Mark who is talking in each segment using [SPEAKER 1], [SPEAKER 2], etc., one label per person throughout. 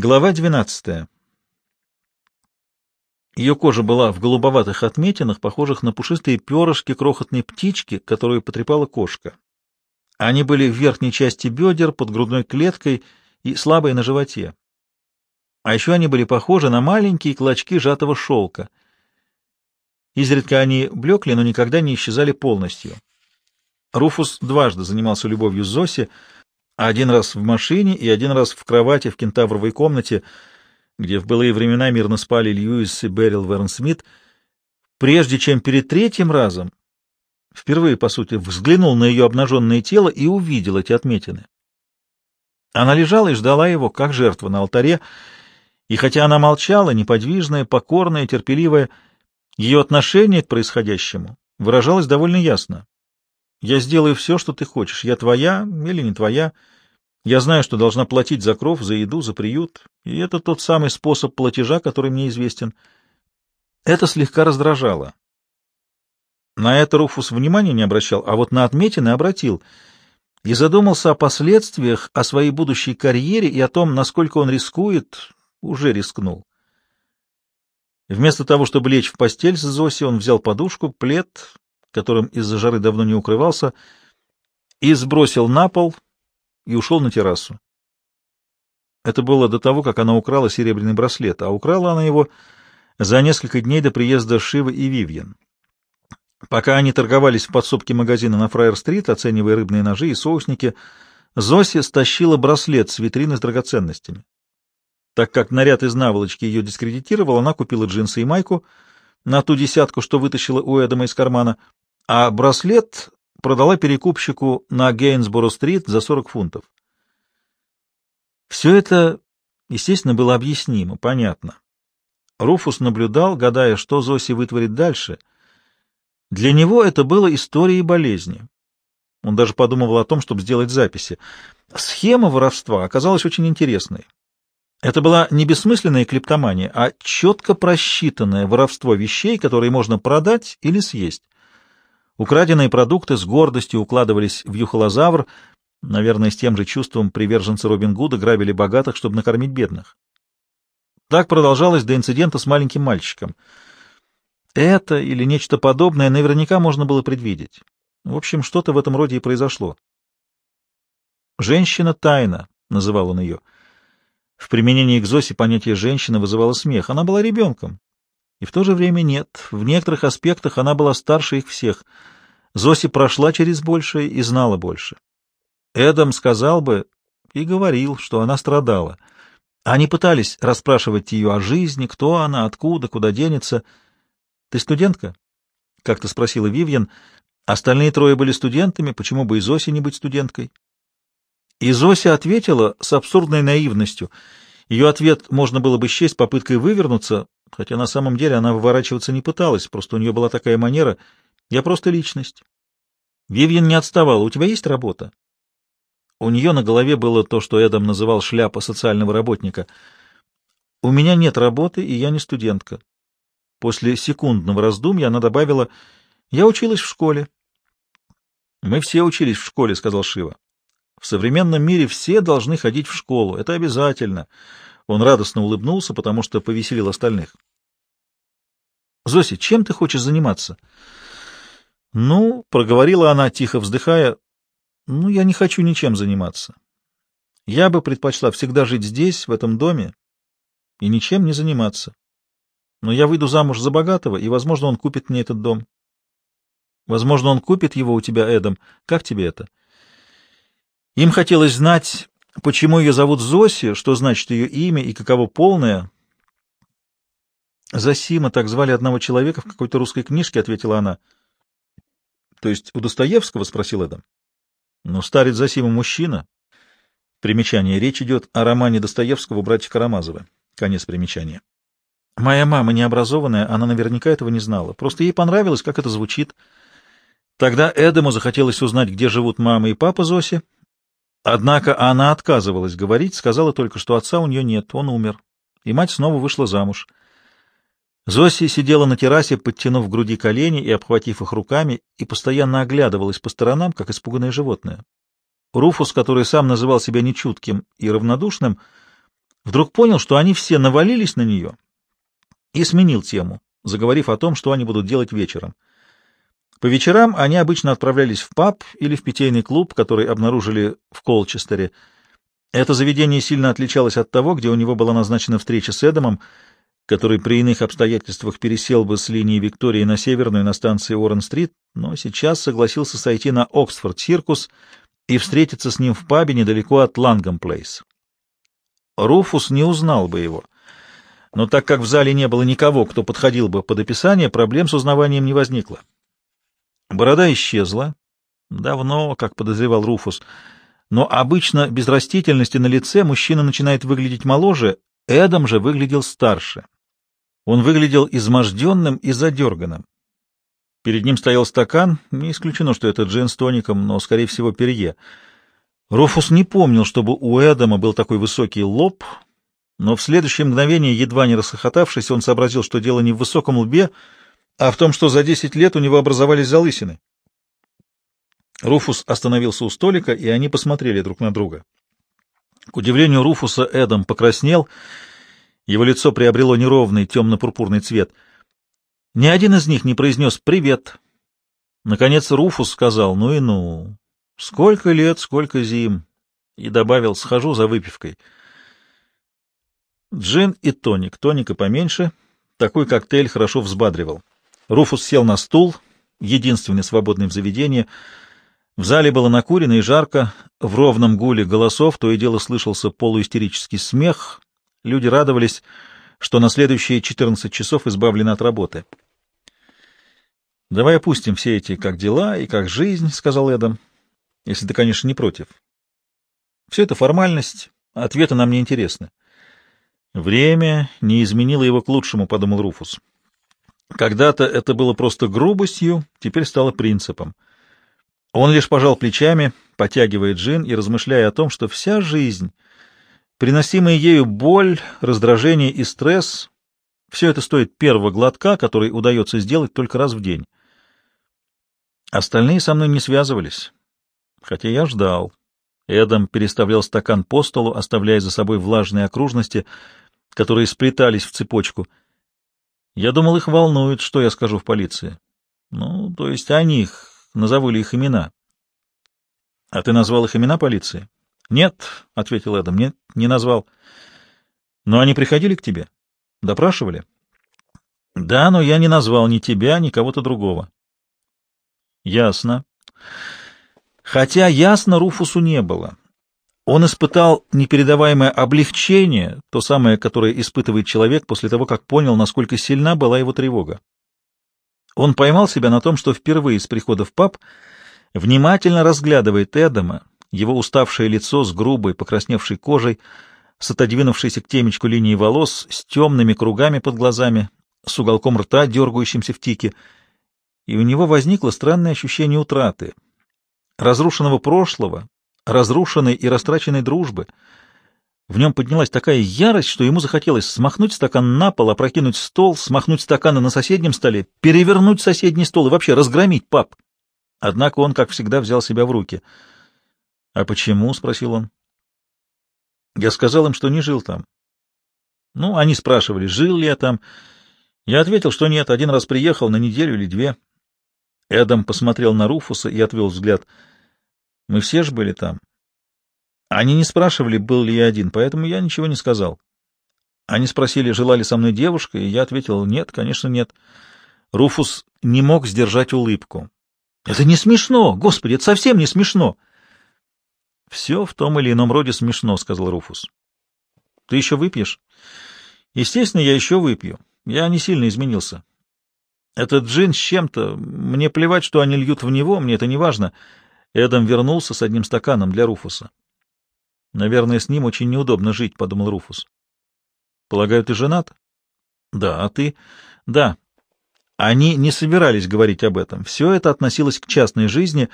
[SPEAKER 1] Глава 12. Ее кожа была в голубоватых отметинах, похожих на пушистые перышки крохотной птички, которую потрепала кошка. Они были в верхней части бедер, под грудной клеткой и слабые на животе. А еще они были похожи на маленькие клочки сжатого шелка. Изредка они блекли, но никогда не исчезали полностью. Руфус дважды занимался любовью с Зоси — один раз в машине и один раз в кровати в кентавровой комнате, где в былые времена мирно спали Льюис и Берил Верн Смит, прежде чем перед третьим разом, впервые, по сути, взглянул на ее обнаженное тело и увидел эти отметины. Она лежала и ждала его, как жертва на алтаре, и хотя она молчала, неподвижная, покорная, терпеливая, ее отношение к происходящему выражалось довольно ясно. Я сделаю все, что ты хочешь. Я твоя или не твоя. Я знаю, что должна платить за кров, за еду, за приют. И это тот самый способ платежа, который мне известен. Это слегка раздражало. На это Руфус внимания не обращал, а вот на отметины обратил и задумался о последствиях, о своей будущей карьере и о том, насколько он рискует, уже рискнул. Вместо того, чтобы лечь в постель с Зоси, он взял подушку, плед, которым из-за жары давно не укрывался, и сбросил на пол и ушел на террасу. Это было до того, как она украла серебряный браслет, а украла она его за несколько дней до приезда Шивы и Вивьен. Пока они торговались в подсобке магазина на Фраер-стрит, оценивая рыбные ножи и соусники, Зоси стащила браслет с витрины с драгоценностями. Так как наряд из наволочки ее дискредитировал, она купила джинсы и майку на ту десятку, что вытащила у Эдама из кармана, а браслет продала перекупщику на Гейнсборо-стрит за 40 фунтов. Все это, естественно, было объяснимо, понятно. Руфус наблюдал, гадая, что Зоси вытворит дальше. Для него это было историей болезни. Он даже подумывал о том, чтобы сделать записи. Схема воровства оказалась очень интересной. Это была не бессмысленная клептомания, а четко просчитанное воровство вещей, которые можно продать или съесть. Украденные продукты с гордостью укладывались в юхолозавр, наверное, с тем же чувством приверженцы Робин Гуда грабили богатых, чтобы накормить бедных. Так продолжалось до инцидента с маленьким мальчиком. Это или нечто подобное наверняка можно было предвидеть. В общем, что-то в этом роде и произошло. «Женщина-тайна», — называл он ее. В применении к Зосе понятие «женщина» вызывало смех. Она была ребенком, и в то же время нет. В некоторых аспектах она была старше их всех. Зоси прошла через большее и знала больше. Эдам сказал бы и говорил, что она страдала. Они пытались расспрашивать ее о жизни, кто она, откуда, куда денется. — Ты студентка? — как-то спросила Вивьен. Остальные трое были студентами, почему бы и Зосе не быть студенткой? И Зося ответила с абсурдной наивностью. Ее ответ можно было бы счесть попыткой вывернуться, хотя на самом деле она выворачиваться не пыталась, просто у нее была такая манера. Я просто личность. Вивьен не отставала. У тебя есть работа? У нее на голове было то, что Эдам называл шляпа социального работника. У меня нет работы, и я не студентка. После секундного раздумья она добавила, я училась в школе. Мы все учились в школе, сказал Шива. В современном мире все должны ходить в школу. Это обязательно. Он радостно улыбнулся, потому что повеселил остальных. «Зося, чем ты хочешь заниматься?» «Ну», — проговорила она, тихо вздыхая, — «ну, я не хочу ничем заниматься. Я бы предпочла всегда жить здесь, в этом доме, и ничем не заниматься. Но я выйду замуж за богатого, и, возможно, он купит мне этот дом. Возможно, он купит его у тебя, Эдом. Как тебе это?» Им хотелось знать, Почему ее зовут Зоси, что значит ее имя и каково полное? Засима так звали одного человека в какой-то русской книжке, ответила она. То есть у Достоевского, спросил Эдам. Ну, старец Засима мужчина. Примечание. Речь идет о романе Достоевского «Братья Карамазовы». Конец примечания. Моя мама необразованная, она наверняка этого не знала. Просто ей понравилось, как это звучит. Тогда Эдаму захотелось узнать, где живут мама и папа Зоси, Однако она отказывалась говорить, сказала только, что отца у нее нет, он умер, и мать снова вышла замуж. Зоси сидела на террасе, подтянув к груди колени и обхватив их руками, и постоянно оглядывалась по сторонам, как испуганное животное. Руфус, который сам называл себя нечутким и равнодушным, вдруг понял, что они все навалились на нее, и сменил тему, заговорив о том, что они будут делать вечером. По вечерам они обычно отправлялись в паб или в питейный клуб, который обнаружили в Колчестере. Это заведение сильно отличалось от того, где у него была назначена встреча с Эдамом, который при иных обстоятельствах пересел бы с линии Виктории на северную на станции Уоррен-стрит, но сейчас согласился сойти на Оксфорд-Сиркус и встретиться с ним в пабе недалеко от Лэнгхэм-Плейс. Руфус не узнал бы его, но так как в зале не было никого, кто подходил бы под описание, проблем с узнаванием не возникло. Борода исчезла, давно, как подозревал Руфус, но обычно без растительности на лице мужчина начинает выглядеть моложе, Эдам же выглядел старше. Он выглядел изможденным и задерганным. Перед ним стоял стакан, не исключено, что это джин с тоником, но, скорее всего, перье. Руфус не помнил, чтобы у Эдама был такой высокий лоб, но в следующее мгновение, едва не расхохотавшись, он сообразил, что дело не в высоком лбе, а в том, что за десять лет у него образовались залысины. Руфус остановился у столика, и они посмотрели друг на друга. К удивлению Руфуса, Эдам покраснел — его лицо приобрело неровный темно-пурпурный цвет. Ни один из них не произнес «привет». Наконец Руфус сказал «ну и ну, сколько лет, сколько зим», и добавил «схожу за выпивкой». Джин и тоник, тоника поменьше, такой коктейль хорошо взбадривал. Руфус сел на стул, единственный свободный в заведении. В зале было накурено и жарко, в ровном гуле голосов то и дело слышался полуистерический смех, Люди радовались, что на следующие 14 часов избавлены от работы. «Давай опустим все эти «как дела» и «как жизнь», — сказал Эдам, — «если ты, конечно, не против. Все это формальность, ответы нам не интересны». «Время не изменило его к лучшему», — подумал Руфус. «Когда-то это было просто грубостью, теперь стало принципом». Он лишь пожал плечами, потягивая джин и размышляя о том, что вся жизнь — Приносимые ею боль, раздражение и стресс — все это стоит первого глотка, который удается сделать только раз в день. Остальные со мной не связывались, хотя я ждал. Эдам переставлял стакан по столу, оставляя за собой влажные окружности, которые сплетались в цепочку. Я думал, их волнует, что я скажу в полиции. Ну, то есть о них, назову ли их имена. — А ты назвал их имена полиции? — Нет, — ответил Эдам, — нет, не назвал. — Но они приходили к тебе? Допрашивали? — Да, но я не назвал ни тебя, ни кого-то другого. — Ясно. Хотя ясно Руфусу не было. Он испытал непередаваемое облегчение, то самое, которое испытывает человек после того, как понял, насколько сильна была его тревога. Он поймал себя на том, что впервые с прихода в паб внимательно разглядывает Эдама, его уставшее лицо с грубой, покрасневшей кожей, с отодвинувшейся к темечку линии волос, с темными кругами под глазами, с уголком рта, дергающимся в тике, и у него возникло странное ощущение утраты, разрушенного прошлого, разрушенной и растраченной дружбы. В нем поднялась такая ярость, что ему захотелось смахнуть стакан на пол, опрокинуть стол, смахнуть стаканы на соседнем столе, перевернуть соседний стол и вообще разгромить пап. Однако он, как всегда, взял себя в руки — «А почему?» — спросил он. Я сказал им, что не жил там. Ну, они спрашивали, жил ли я там. Я ответил, что нет, один раз приехал на неделю или две. Эдам посмотрел на Руфуса и отвел взгляд. Мы все же были там. Они не спрашивали, был ли я один, поэтому я ничего не сказал. Они спросили, жила ли со мной девушка, и я ответил, нет, конечно, нет. Руфус не мог сдержать улыбку. — Это не смешно! Господи, это совсем не смешно! — Все в том или ином роде смешно, — сказал Руфус. — Ты еще выпьешь? — Естественно, я еще выпью. Я не сильно изменился. Этот джин с чем-то... Мне плевать, что они льют в него, мне это не важно. Эдам вернулся с одним стаканом для Руфуса. — Наверное, с ним очень неудобно жить, — подумал Руфус. — Полагаю, ты женат? — Да, а ты? — Да. Они не собирались говорить об этом. Все это относилось к частной жизни,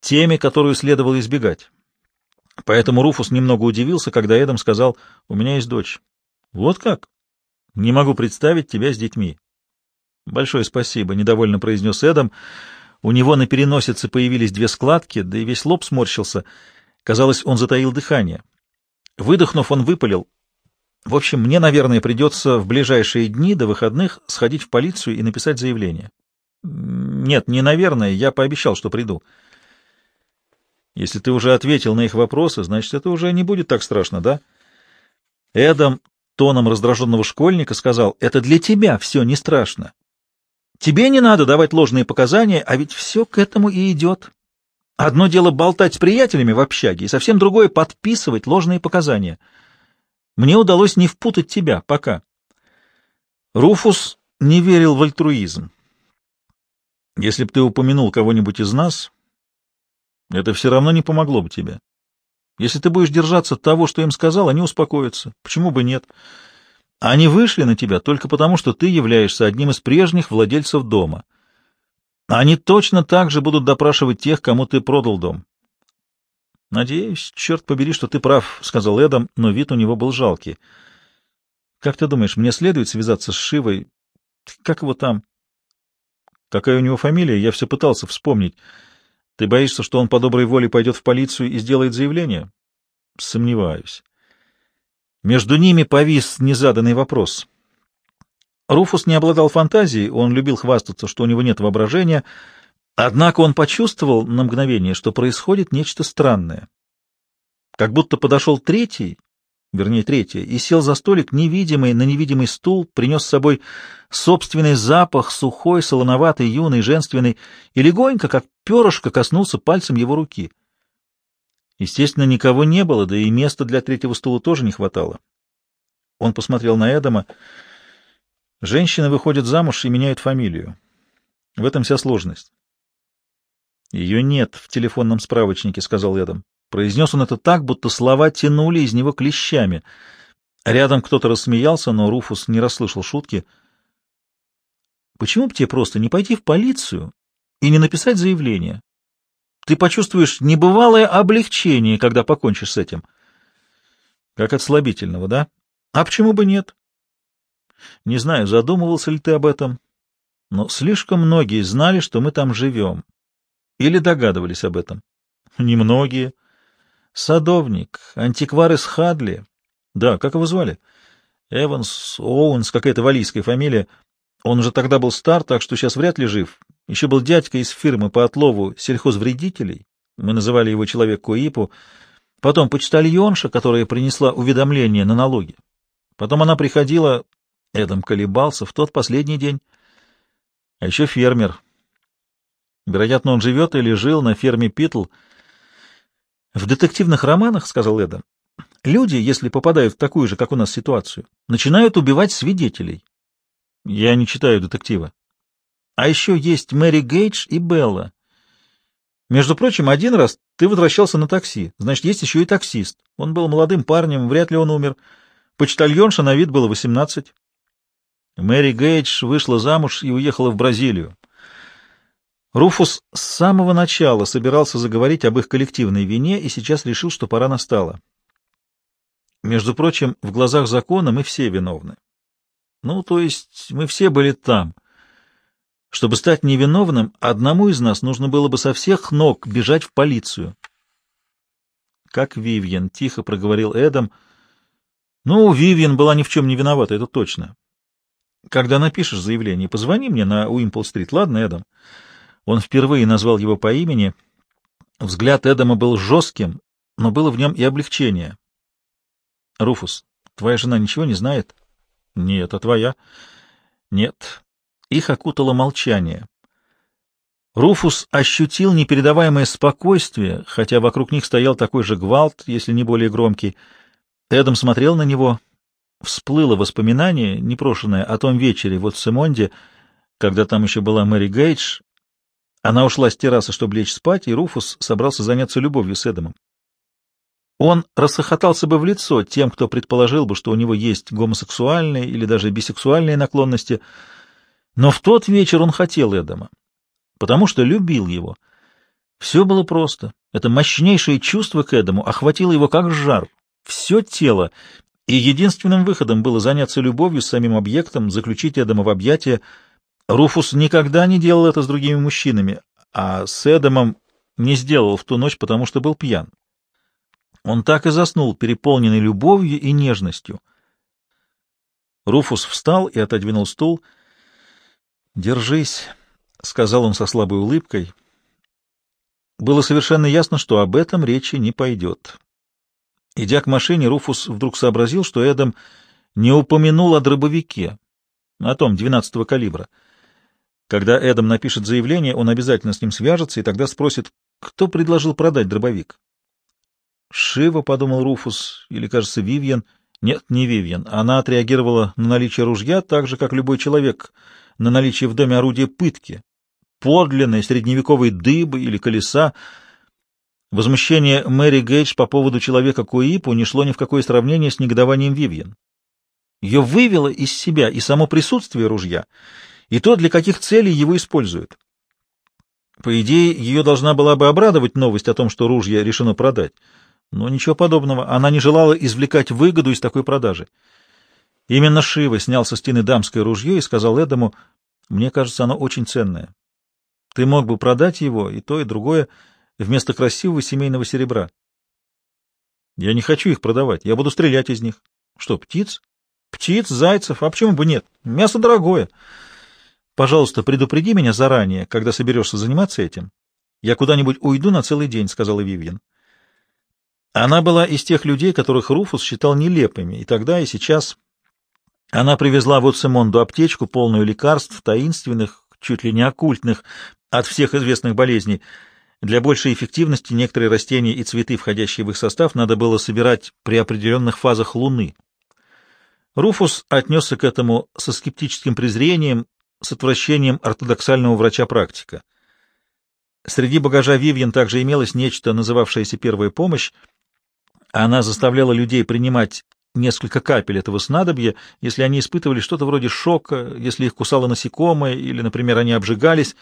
[SPEAKER 1] теме, которую следовало избегать. Поэтому Руфус немного удивился, когда Эдам сказал, «У меня есть дочь». «Вот как? Не могу представить тебя с детьми». «Большое спасибо», — недовольно произнес Эдам. У него на переносице появились две складки, да и весь лоб сморщился. Казалось, он затаил дыхание. Выдохнув, он выпалил. В общем, мне, наверное, придется в ближайшие дни до выходных сходить в полицию и написать заявление. Нет, не наверное, я пообещал, что приду. Если ты уже ответил на их вопросы, значит, это уже не будет так страшно, да? Эдам тоном раздраженного школьника сказал, это для тебя все не страшно. Тебе не надо давать ложные показания, а ведь все к этому и идет. Одно дело болтать с приятелями в общаге, и совсем другое — подписывать ложные показания. Мне удалось не впутать тебя пока. Руфус не верил в альтруизм. Если б ты упомянул кого-нибудь из нас, это все равно не помогло бы тебе. Если ты будешь держаться того, что им сказал, они успокоятся. Почему бы нет? Они вышли на тебя только потому, что ты являешься одним из прежних владельцев дома — они точно так же будут допрашивать тех, кому ты продал дом. — Надеюсь, черт побери, что ты прав, — сказал Эдам, но вид у него был жалкий. — Как ты думаешь, мне следует связаться с Шивой? Как его там? — Какая у него фамилия? Я все пытался вспомнить. Ты боишься, что он по доброй воле пойдет в полицию и сделает заявление? — Сомневаюсь. Между ними повис незаданный вопрос — Руфус не обладал фантазией, он любил хвастаться, что у него нет воображения, однако он почувствовал на мгновение, что происходит нечто странное. Как будто подошел третий, вернее третий, и сел за столик невидимый на невидимый стул, принес с собой собственный запах, сухой, солоноватый, юный, женственный, и легонько, как перышко, коснулся пальцем его руки. Естественно, никого не было, да и места для третьего стула тоже не хватало. Он посмотрел на Эдама — Женщины выходят замуж и меняют фамилию. В этом вся сложность. Ее нет в телефонном справочнике, — сказал Эдам. Произнес он это так, будто слова тянули из него клещами. Рядом кто-то рассмеялся, но Руфус не расслышал шутки. — Почему бы тебе просто не пойти в полицию и не написать заявление? Ты почувствуешь небывалое облегчение, когда покончишь с этим. — Как от слабительного, да? А почему бы нет? Не знаю, задумывался ли ты об этом, но слишком многие знали, что мы там живем. Или догадывались об этом. Немногие. Садовник, антиквар из Хадли. Да, как его звали? Эванс, Оуэнс, какая-то валийская фамилия. Он уже тогда был стар, так что сейчас вряд ли жив. Еще был дядька из фирмы по отлову сельхозвредителей. Мы называли его человек Куипу. Потом почтальонша, которая принесла уведомление на налоги. Потом она приходила, Эдам колебался в тот последний день. А еще фермер. Вероятно, он живет или жил на ферме Питл. В детективных романах, — сказал Эдам, — люди, если попадают в такую же, как у нас, ситуацию, начинают убивать свидетелей. Я не читаю детектива. А еще есть Мэри Гейдж и Белла. Между прочим, один раз ты возвращался на такси, значит, есть еще и таксист. Он был молодым парнем, вряд ли он умер. Почтальонша на вид было восемнадцать. Мэри Гейдж вышла замуж и уехала в Бразилию. Руфус с самого начала собирался заговорить об их коллективной вине и сейчас решил, что пора настала. Между прочим, в глазах закона мы все виновны. Ну, то есть мы все были там. Чтобы стать невиновным, одному из нас нужно было бы со всех ног бежать в полицию. Как Вивьен, — тихо проговорил Эдам. Ну, Вивьен была ни в чем не виновата, это точно. Когда напишешь заявление, позвони мне на Уимпл-стрит, ладно, Эдам? Он впервые назвал его по имени. Взгляд Эдама был жестким, но было в нем и облегчение. — Руфус, твоя жена ничего не знает? — Нет, а твоя? — Нет. Их окутало молчание. Руфус ощутил непередаваемое спокойствие, хотя вокруг них стоял такой же гвалт, если не более громкий. Эдам смотрел на него, всплыло воспоминание, непрошенное, о том вечере вот в Семонде, когда там еще была Мэри Гейдж. Она ушла с террасы, чтобы лечь спать, и Руфус собрался заняться любовью с Эдамом. Он рассохотался бы в лицо тем, кто предположил бы, что у него есть гомосексуальные или даже бисексуальные наклонности, но в тот вечер он хотел Эдама, потому что любил его. Все было просто. Это мощнейшее чувство к Эдаму охватило его как жар. Все тело, и единственным выходом было заняться любовью с самим объектом, заключить Эдама в объятия. Руфус никогда не делал это с другими мужчинами, а с Эдамом не сделал в ту ночь, потому что был пьян. Он так и заснул, переполненный любовью и нежностью. Руфус встал и отодвинул стул. «Держись», — сказал он со слабой улыбкой. Было совершенно ясно, что об этом речи не пойдет. Идя к машине, Руфус вдруг сообразил, что Эдам не упомянул о дробовике, о том 12-го калибра. Когда Эдам напишет заявление, он обязательно с ним свяжется и тогда спросит, кто предложил продать дробовик. Шива, — подумал Руфус, или, кажется, Вивьен. Нет, не Вивьен. Она отреагировала на наличие ружья так же, как любой человек на наличие в доме орудия пытки, подлинной средневековой дыбы или колеса. Возмущение Мэри Гейдж по поводу человека Куипу не шло ни в какое сравнение с негодованием Вивьен. Ее вывело из себя и само присутствие ружья, и то, для каких целей его используют. По идее, ее должна была бы обрадовать новость о том, что ружья решено продать. Но ничего подобного, она не желала извлекать выгоду из такой продажи. Именно Шива снял со стены дамское ружье и сказал Эдаму, «Мне кажется, оно очень ценное. Ты мог бы продать его, и то, и другое, вместо красивого семейного серебра. Я не хочу их продавать, я буду стрелять из них. Что, птиц? Птиц, зайцев, а почему бы нет? Мясо дорогое. Пожалуйста, предупреди меня заранее, когда соберешься заниматься этим. Я куда-нибудь уйду на целый день, — сказала Вивьен. Она была из тех людей, которых Руфус считал нелепыми, и тогда, и сейчас. Она привезла в Оцемонду аптечку, полную лекарств, таинственных, чуть ли не оккультных, от всех известных болезней. Для большей эффективности некоторые растения и цветы, входящие в их состав, надо было собирать при определенных фазах Луны. Руфус отнесся к этому со скептическим презрением, с отвращением ортодоксального врача-практика. Среди багажа Вивьен также имелось нечто, называвшееся «первая помощь». Она заставляла людей принимать несколько капель этого снадобья, если они испытывали что-то вроде шока, если их кусало насекомое или, например, они обжигались.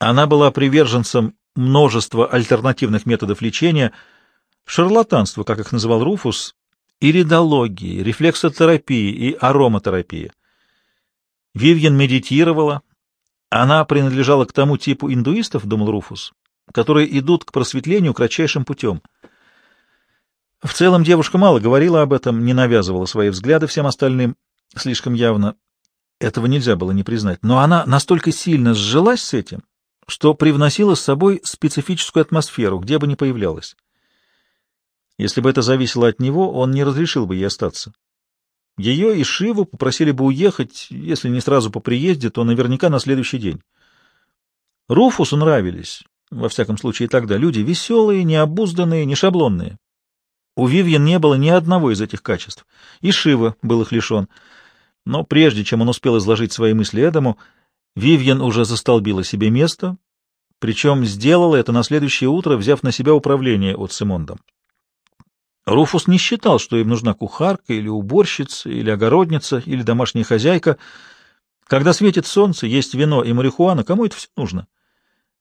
[SPEAKER 1] Она была приверженцем множества альтернативных методов лечения, шарлатанства, как их называл Руфус, иридологии, рефлексотерапии и ароматерапии. Вивьен медитировала. Она принадлежала к тому типу индуистов, думал Руфус, которые идут к просветлению кратчайшим путем. В целом девушка мало говорила об этом, не навязывала свои взгляды всем остальным слишком явно. Этого нельзя было не признать. Но она настолько сильно сжилась с этим, что привносила с собой специфическую атмосферу, где бы ни появлялась. Если бы это зависело от него, он не разрешил бы ей остаться. Ее и Шиву попросили бы уехать, если не сразу по приезде, то наверняка на следующий день. Руфусу нравились, во всяком случае тогда, люди веселые, необузданные, не шаблонные. У Вивьен не было ни одного из этих качеств, и Шива был их лишен. Но прежде чем он успел изложить свои мысли Эдаму, Вивьен уже застолбила себе место, причем сделала это на следующее утро, взяв на себя управление от Симондом. Руфус не считал, что им нужна кухарка или уборщица, или огородница, или домашняя хозяйка. Когда светит солнце, есть вино и марихуана, кому это все нужно?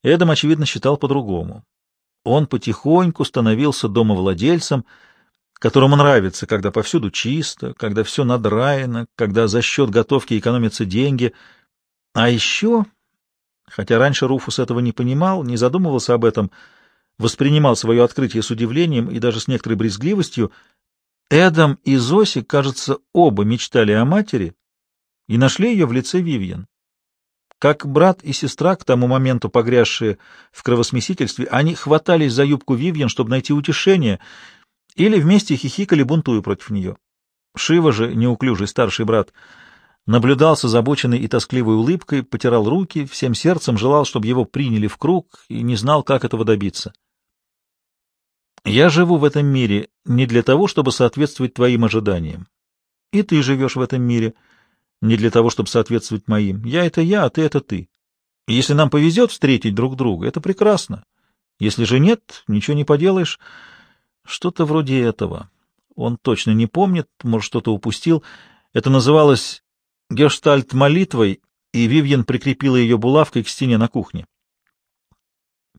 [SPEAKER 1] Эдам, очевидно, считал по-другому. Он потихоньку становился домовладельцем, которому нравится, когда повсюду чисто, когда все надраено, когда за счет готовки экономятся деньги. А еще, хотя раньше Руфус этого не понимал, не задумывался об этом, — воспринимал свое открытие с удивлением и даже с некоторой брезгливостью, Эдам и Зоси, кажется, оба мечтали о матери и нашли ее в лице Вивьен. Как брат и сестра, к тому моменту погрязшие в кровосмесительстве, они хватались за юбку Вивьен, чтобы найти утешение, или вместе хихикали, бунтуя против нее. Шива же, неуклюжий старший брат, наблюдал с озабоченной и тоскливой улыбкой, потирал руки, всем сердцем желал, чтобы его приняли в круг, и не знал, как этого добиться. Я живу в этом мире не для того, чтобы соответствовать твоим ожиданиям. И ты живешь в этом мире не для того, чтобы соответствовать моим. Я — это я, а ты — это ты. И если нам повезет встретить друг друга, это прекрасно. Если же нет, ничего не поделаешь. Что-то вроде этого. Он точно не помнит, может, что-то упустил. Это называлось гештальт-молитвой, и Вивьен прикрепила ее булавкой к стене на кухне.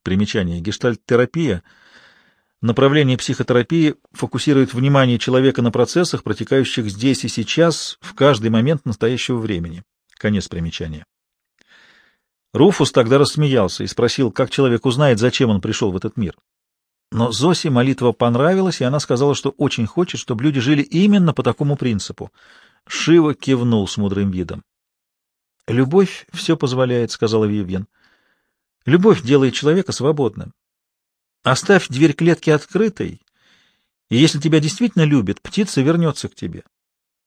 [SPEAKER 1] Примечание. Гештальт-терапия — Направление психотерапии фокусирует внимание человека на процессах, протекающих здесь и сейчас, в каждый момент настоящего времени. Конец примечания. Руфус тогда рассмеялся и спросил, как человек узнает, зачем он пришел в этот мир. Но Зосе молитва понравилась, и она сказала, что очень хочет, чтобы люди жили именно по такому принципу. Шива кивнул с мудрым видом. «Любовь все позволяет», — сказала Вивьен. «Любовь делает человека свободным. Оставь дверь клетки открытой, и если тебя действительно любит, птица вернется к тебе.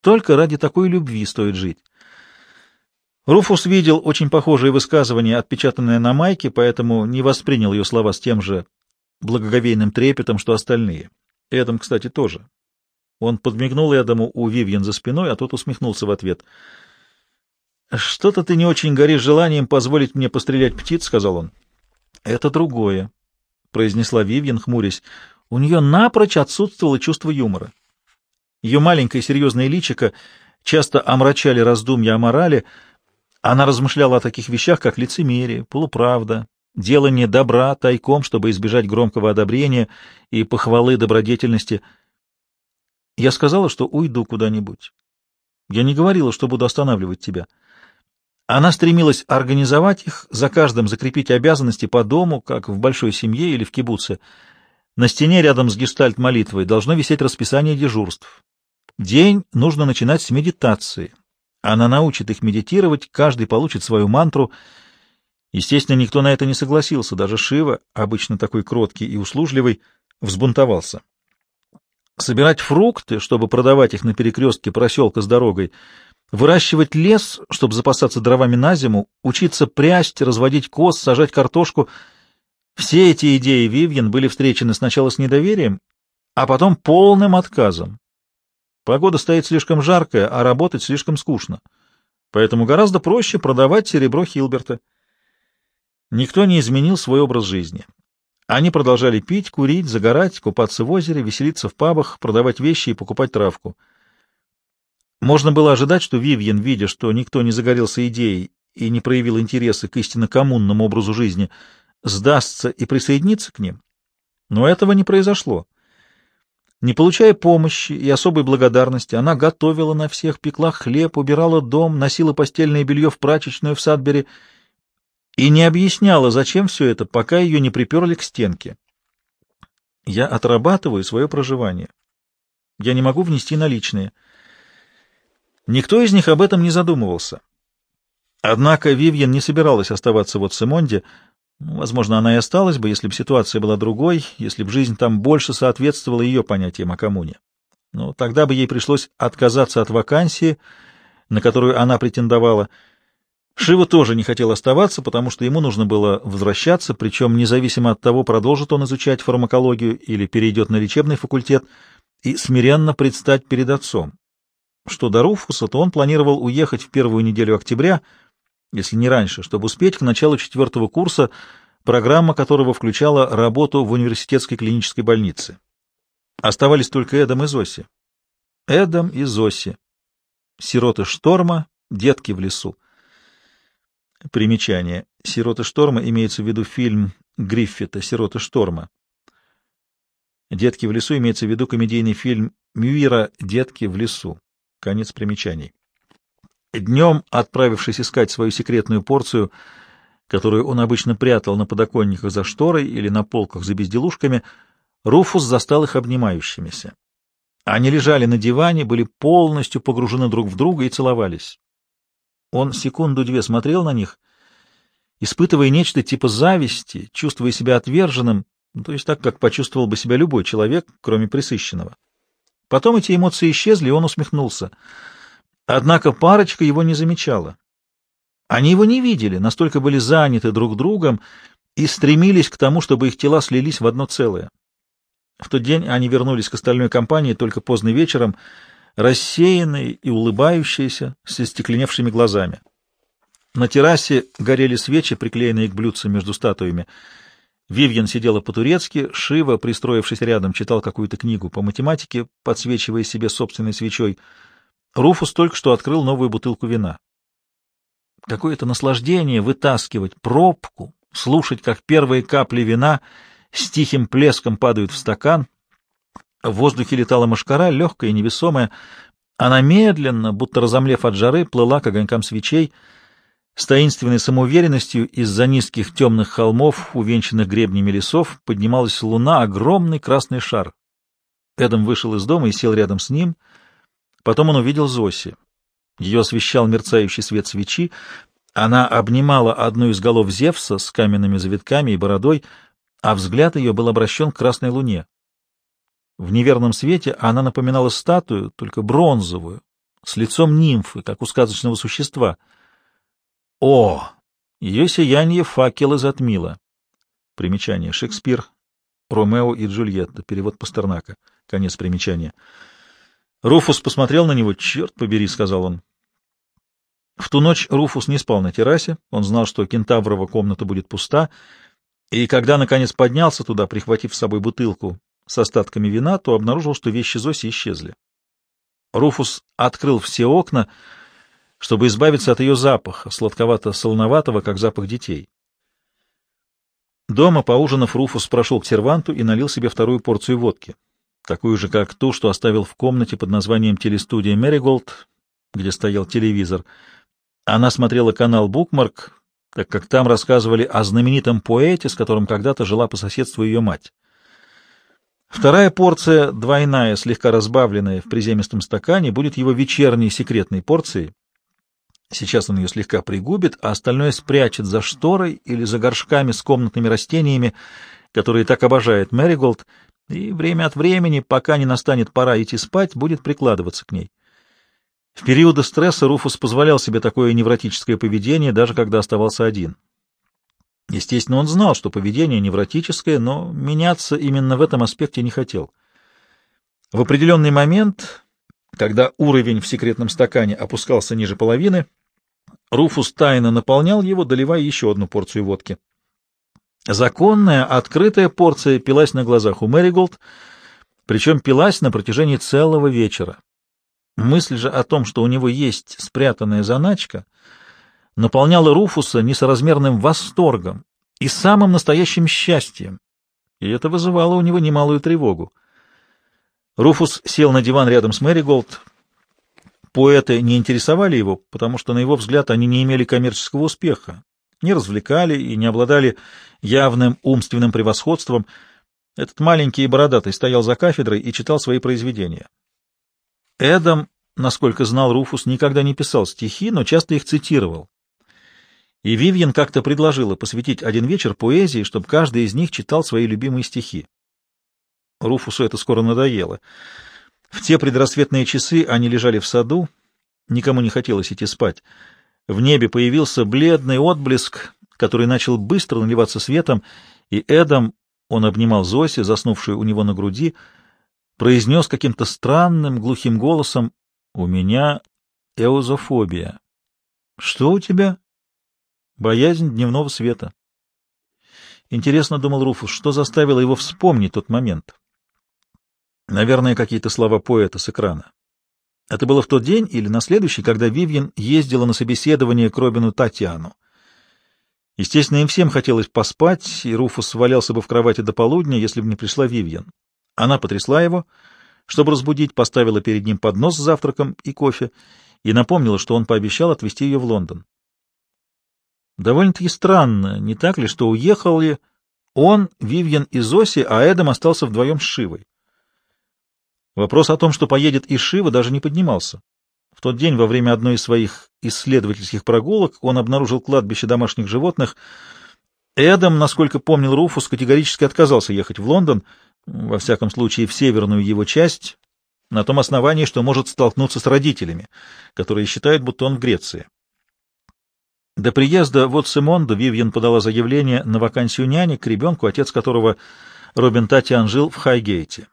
[SPEAKER 1] Только ради такой любви стоит жить». Руфус видел очень похожее высказывание, отпечатанное на майке, поэтому не воспринял ее слова с тем же благоговейным трепетом, что остальные. Эдам, кстати, тоже. Он подмигнул Эдаму у Вивьен за спиной, а тот усмехнулся в ответ. «Что-то ты не очень горишь желанием позволить мне пострелять птиц», — сказал он. «Это другое», — произнесла Вивьен, хмурясь. У нее напрочь отсутствовало чувство юмора. Ее маленькое серьезное личико часто омрачали раздумья о морали — она размышляла о таких вещах, как лицемерие, полуправда, делание добра тайком, чтобы избежать громкого одобрения и похвалы добродетельности. Я сказала, что уйду куда-нибудь. Я не говорила, что буду останавливать тебя. Она стремилась организовать их, за каждым закрепить обязанности по дому, как в большой семье или в кибуце. На стене рядом с гештальт-молитвой должно висеть расписание дежурств. День нужно начинать с медитации, она научит их медитировать, каждый получит свою мантру. Естественно, никто на это не согласился, даже Шива, обычно такой кроткий и услужливый, взбунтовался. Собирать фрукты, чтобы продавать их на перекрестке проселка с дорогой, выращивать лес, чтобы запасаться дровами на зиму, учиться прясть, разводить коз, сажать картошку — все эти идеи Вивьен были встречены сначала с недоверием, а потом полным отказом. Погода стоит слишком жаркая, а работать слишком скучно. Поэтому гораздо проще продавать серебро Хилберта. Никто не изменил свой образ жизни. Они продолжали пить, курить, загорать, купаться в озере, веселиться в пабах, продавать вещи и покупать травку. Можно было ожидать, что Вивьен, видя, что никто не загорелся идеей и не проявил интереса к истинно коммунному образу жизни, сдастся и присоединится к ним. Но этого не произошло. Не получая помощи и особой благодарности, она готовила на всех, пекла хлеб, убирала дом, носила постельное белье в прачечную в Садбери и не объясняла, зачем все это, пока ее не приперли к стенке. Я отрабатываю свое проживание. Я не могу внести наличные. Никто из них об этом не задумывался. Однако Вивьен не собиралась оставаться вот в Симонде, ну, возможно, она и осталась бы, если бы ситуация была другой, если бы жизнь там больше соответствовала ее понятиям о коммуне. Но тогда бы ей пришлось отказаться от вакансии, на которую она претендовала. Шива тоже не хотел оставаться, потому что ему нужно было возвращаться, причем независимо от того, продолжит он изучать фармакологию или перейдет на лечебный факультет, и смиренно предстать перед отцом. Что до Руфуса, то он планировал уехать в первую неделю октября — если не раньше, чтобы успеть к началу четвертого курса, программа которого включала работу в университетской клинической больнице. Оставались только Эдам и Зоси. Эдам и Зоси. Сироты шторма, детки в лесу. Примечание. Сироты шторма имеется в виду фильм Гриффита «Сироты шторма». «Детки в лесу» имеется в виду комедийный фильм Мюира «Детки в лесу». Конец примечаний. Днем, отправившись искать свою секретную порцию, которую он обычно прятал на подоконниках за шторой или на полках за безделушками, Руфус застал их обнимающимися. Они лежали на диване, были полностью погружены друг в друга и целовались. Он секунду-две смотрел на них, испытывая нечто типа зависти, чувствуя себя отверженным, ну, то есть так, как почувствовал бы себя любой человек, кроме присыщенного. Потом эти эмоции исчезли, и он усмехнулся — Однако парочка его не замечала. Они его не видели, настолько были заняты друг другом и стремились к тому, чтобы их тела слились в одно целое. В тот день они вернулись к остальной компании только поздно вечером, рассеянные и улыбающиеся, с остекленевшими глазами. На террасе горели свечи, приклеенные к блюдцам между статуями. Вивьен сидела по-турецки, Шива, пристроившись рядом, читал какую-то книгу по математике, подсвечивая себе собственной свечой — Руфус только что открыл новую бутылку вина. Какое-то наслаждение вытаскивать пробку, слушать, как первые капли вина с тихим плеском падают в стакан. В воздухе летала мошкара, легкая и невесомая. Она медленно, будто разомлев от жары, плыла к огонькам свечей. С таинственной самоуверенностью из-за низких темных холмов, увенчанных гребнями лесов, поднималась луна, огромный красный шар. Эдам вышел из дома и сел рядом с ним — Потом он увидел Зоси. Ее освещал мерцающий свет свечи. Она обнимала одну из голов Зевса с каменными завитками и бородой, а взгляд ее был обращен к красной луне. В неверном свете она напоминала статую, только бронзовую, с лицом нимфы, как у сказочного существа. О! Ее сияние факелы затмило. Примечание. Шекспир. Ромео и Джульетта. Перевод Пастернака. Конец примечания. Руфус посмотрел на него. «Черт побери», — сказал он. В ту ночь Руфус не спал на террасе. Он знал, что кентаврова комната будет пуста, и когда, наконец, поднялся туда, прихватив с собой бутылку с остатками вина, то обнаружил, что вещи Зоси исчезли. Руфус открыл все окна, чтобы избавиться от ее запаха, сладковато-солоноватого, как запах детей. Дома, поужинав, Руфус прошел к серванту и налил себе вторую порцию водки, такую же, как ту, что оставил в комнате под названием телестудия «Мэриголд», где стоял телевизор. Она смотрела канал «Букмарк», так как там рассказывали о знаменитом поэте, с которым когда-то жила по соседству ее мать. Вторая порция, двойная, слегка разбавленная в приземистом стакане, будет его вечерней секретной порцией. Сейчас он ее слегка пригубит, а остальное спрячет за шторой или за горшками с комнатными растениями, которые так обожает Мэриголд, и время от времени, пока не настанет пора идти спать, будет прикладываться к ней. В периоды стресса Руфус позволял себе такое невротическое поведение, даже когда оставался один. Естественно, он знал, что поведение невротическое, но меняться именно в этом аспекте не хотел. В определенный момент, когда уровень в секретном стакане опускался ниже половины, Руфус тайно наполнял его, доливая еще одну порцию водки. Законная, открытая порция пилась на глазах у Мэриголд, причем пилась на протяжении целого вечера. Мысль же о том, что у него есть спрятанная заначка — наполняла Руфуса несоразмерным восторгом и самым настоящим счастьем, и это вызывало у него немалую тревогу. Руфус сел на диван рядом с Мэри Голд. Поэты не интересовали его, потому что, на его взгляд, они не имели коммерческого успеха, не развлекали и не обладали явным умственным превосходством. Этот маленький и бородатый стоял за кафедрой и читал свои произведения. Эдам, насколько знал Руфус, никогда не писал стихи, но часто их цитировал и Вивьен как-то предложила посвятить один вечер поэзии, чтобы каждый из них читал свои любимые стихи. Руфусу это скоро надоело. В те предрассветные часы они лежали в саду, никому не хотелось идти спать. В небе появился бледный отблеск, который начал быстро наливаться светом, и Эдам, он обнимал Зоси, заснувшую у него на груди, произнес каким-то странным глухим голосом «У меня эозофобия». «Что у тебя?» Боязнь дневного света. Интересно, думал Руфус, что заставило его вспомнить тот момент. Наверное, какие-то слова поэта с экрана. Это было в тот день или на следующий, когда Вивьен ездила на собеседование к Робину Татьяну. Естественно, им всем хотелось поспать, и Руфус валялся бы в кровати до полудня, если бы не пришла Вивьен. Она потрясла его, чтобы разбудить, поставила перед ним поднос с завтраком и кофе и напомнила, что он пообещал отвезти ее в Лондон. Довольно-таки странно, не так ли, что уехали он, Вивьен и Зоси, а Эдом остался вдвоем с Шивой. Вопрос о том, что поедет и Шива, даже не поднимался. В тот день, во время одной из своих исследовательских прогулок, он обнаружил кладбище домашних животных. Эдом, насколько помнил Руфус, категорически отказался ехать в Лондон, во всяком случае в северную его часть, на том основании, что может столкнуться с родителями, которые считают, будто он в Греции. До приезда в Отсемонда Вивьен подала заявление на вакансию няни к ребенку, отец которого Робин Татьян жил в Хайгейте.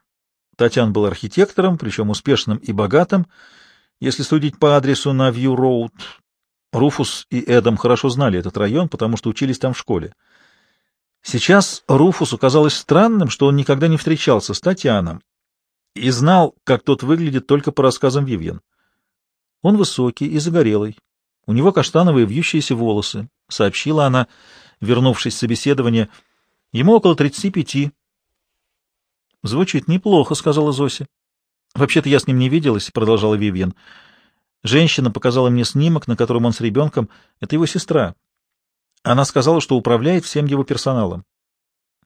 [SPEAKER 1] Татьян был архитектором, причем успешным и богатым, если судить по адресу на Вью-Роуд. Руфус и Эдам хорошо знали этот район, потому что учились там в школе. Сейчас Руфусу казалось странным, что он никогда не встречался с Татьяном и знал, как тот выглядит только по рассказам Вивьен. Он высокий и загорелый, у него каштановые вьющиеся волосы, — сообщила она, вернувшись с собеседования. — Ему около тридцати пяти. — Звучит неплохо, — сказала Зося. — Вообще-то я с ним не виделась, — продолжала Вивьен. Женщина показала мне снимок, на котором он с ребенком. Это его сестра. Она сказала, что управляет всем его персоналом.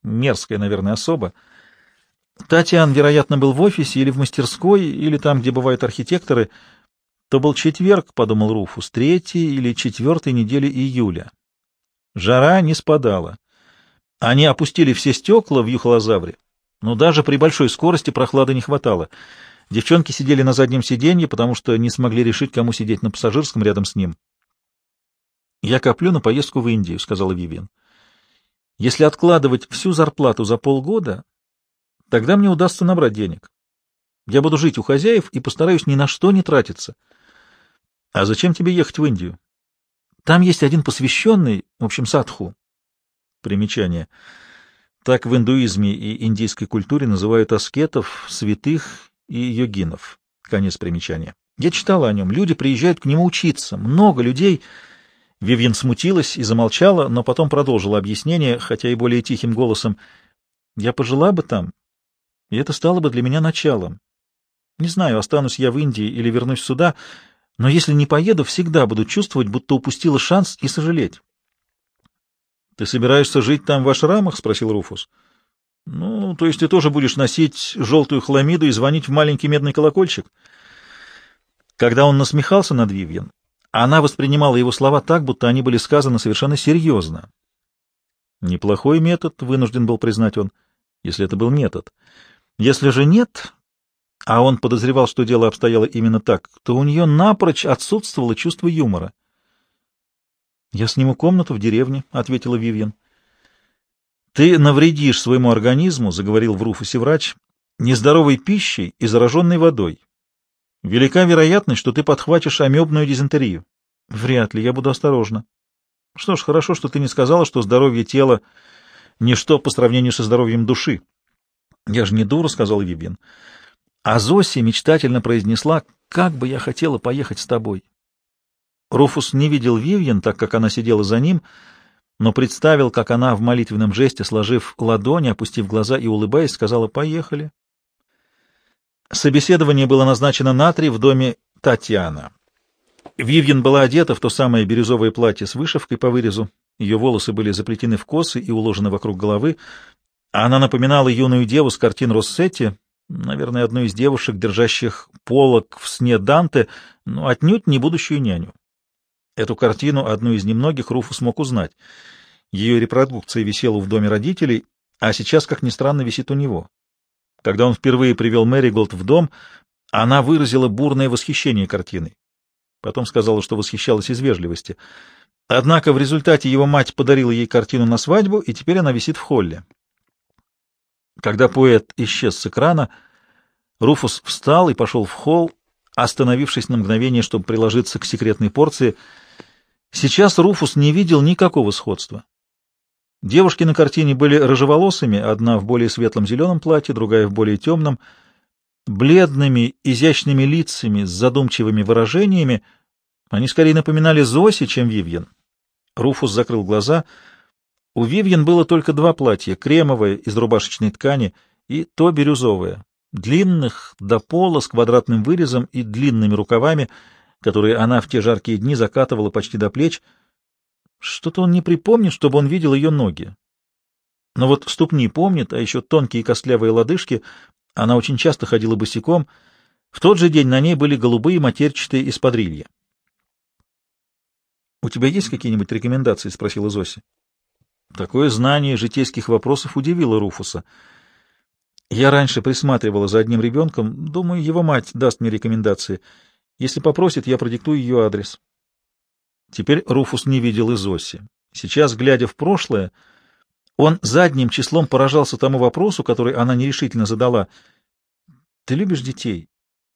[SPEAKER 1] Мерзкая, наверное, особа. Татьян, вероятно, был в офисе или в мастерской, или там, где бывают архитекторы — То был четверг, — подумал Руфус, — третьей или четвертой недели июля. Жара не спадала. Они опустили все стекла в юхолозавре, но даже при большой скорости прохлады не хватало. Девчонки сидели на заднем сиденье, потому что не смогли решить, кому сидеть на пассажирском рядом с ним. — Я коплю на поездку в Индию, — сказала Вивиан. — Если откладывать всю зарплату за полгода, тогда мне удастся набрать денег. Я буду жить у хозяев и постараюсь ни на что не тратиться. — А зачем тебе ехать в Индию? — Там есть один посвященный, в общем, садху. Примечание. Так в индуизме и индийской культуре называют аскетов, святых и йогинов. Конец примечания. Я читала о нем. Люди приезжают к нему учиться. Много людей. Вивьен смутилась и замолчала, но потом продолжила объяснение, хотя и более тихим голосом. Я пожила бы там, и это стало бы для меня началом. Не знаю, останусь я в Индии или вернусь сюда, но если не поеду, всегда буду чувствовать, будто упустила шанс и сожалеть. — Ты собираешься жить там в ашрамах? — спросил Руфус. — Ну, то есть ты тоже будешь носить желтую хламиду и звонить в маленький медный колокольчик? Когда он насмехался над Вивьен, она воспринимала его слова так, будто они были сказаны совершенно серьезно. Неплохой метод, вынужден был признать он, если это был метод. Если же нет, а он подозревал, что дело обстояло именно так, то у нее напрочь отсутствовало чувство юмора. — Я сниму комнату в деревне, — ответила Вивьен. — Ты навредишь своему организму, — заговорил в Руфусе врач, — нездоровой пищей и зараженной водой. Велика вероятность, что ты подхватишь амебную дизентерию. — Вряд ли, я буду осторожна. — Что ж, хорошо, что ты не сказала, что здоровье тела — ничто по сравнению со здоровьем души. — Я же не дура, — сказал Вивьен. А Зоси мечтательно произнесла, «Как бы я хотела поехать с тобой!» Руфус не видел Вивьен, так как она сидела за ним, но представил, как она в молитвенном жесте, сложив ладони, опустив глаза и улыбаясь, сказала «Поехали». Собеседование было назначено на три в доме Татьяна. Вивьен была одета в то самое бирюзовое платье с вышивкой по вырезу, ее волосы были заплетены в косы и уложены вокруг головы, она напоминала юную деву с картин Россетти, наверное, одну из девушек, держащих полок в сне Данте, но отнюдь не будущую няню. Эту картину, одну из немногих, Руфус смог узнать. Ее репродукция висела в доме родителей, а сейчас, как ни странно, висит у него. Когда он впервые привел Мэри Голд в дом, она выразила бурное восхищение картиной. Потом сказала, что восхищалась из вежливости. Однако в результате его мать подарила ей картину на свадьбу, и теперь она висит в холле. Когда поэт исчез с экрана, Руфус встал и пошел в холл, остановившись на мгновение, чтобы приложиться к секретной порции — Сейчас Руфус не видел никакого сходства. Девушки на картине были рыжеволосыми, одна в более светлом зеленом платье, другая в более темном, бледными, изящными лицами, с задумчивыми выражениями. Они скорее напоминали Зоси, чем Вивьен. Руфус закрыл глаза. У Вивьен было только два платья, кремовое из рубашечной ткани и то бирюзовое, длинных до пола с квадратным вырезом и длинными рукавами — которые она в те жаркие дни закатывала почти до плеч. Что-то он не припомнит, чтобы он видел ее ноги. Но вот ступни помнит, а еще тонкие костлявые лодыжки. Она очень часто ходила босиком. В тот же день на ней были голубые матерчатые исподрилья. — У тебя есть какие-нибудь рекомендации? — спросила Зося. Такое знание житейских вопросов удивило Руфуса. Я раньше присматривала за одним ребенком. Думаю, его мать даст мне рекомендации. — если попросит, я продиктую ее адрес. Теперь Руфус не видел Изоси. Сейчас, глядя в прошлое, он задним числом поражался тому вопросу, который она нерешительно задала. — Ты любишь детей?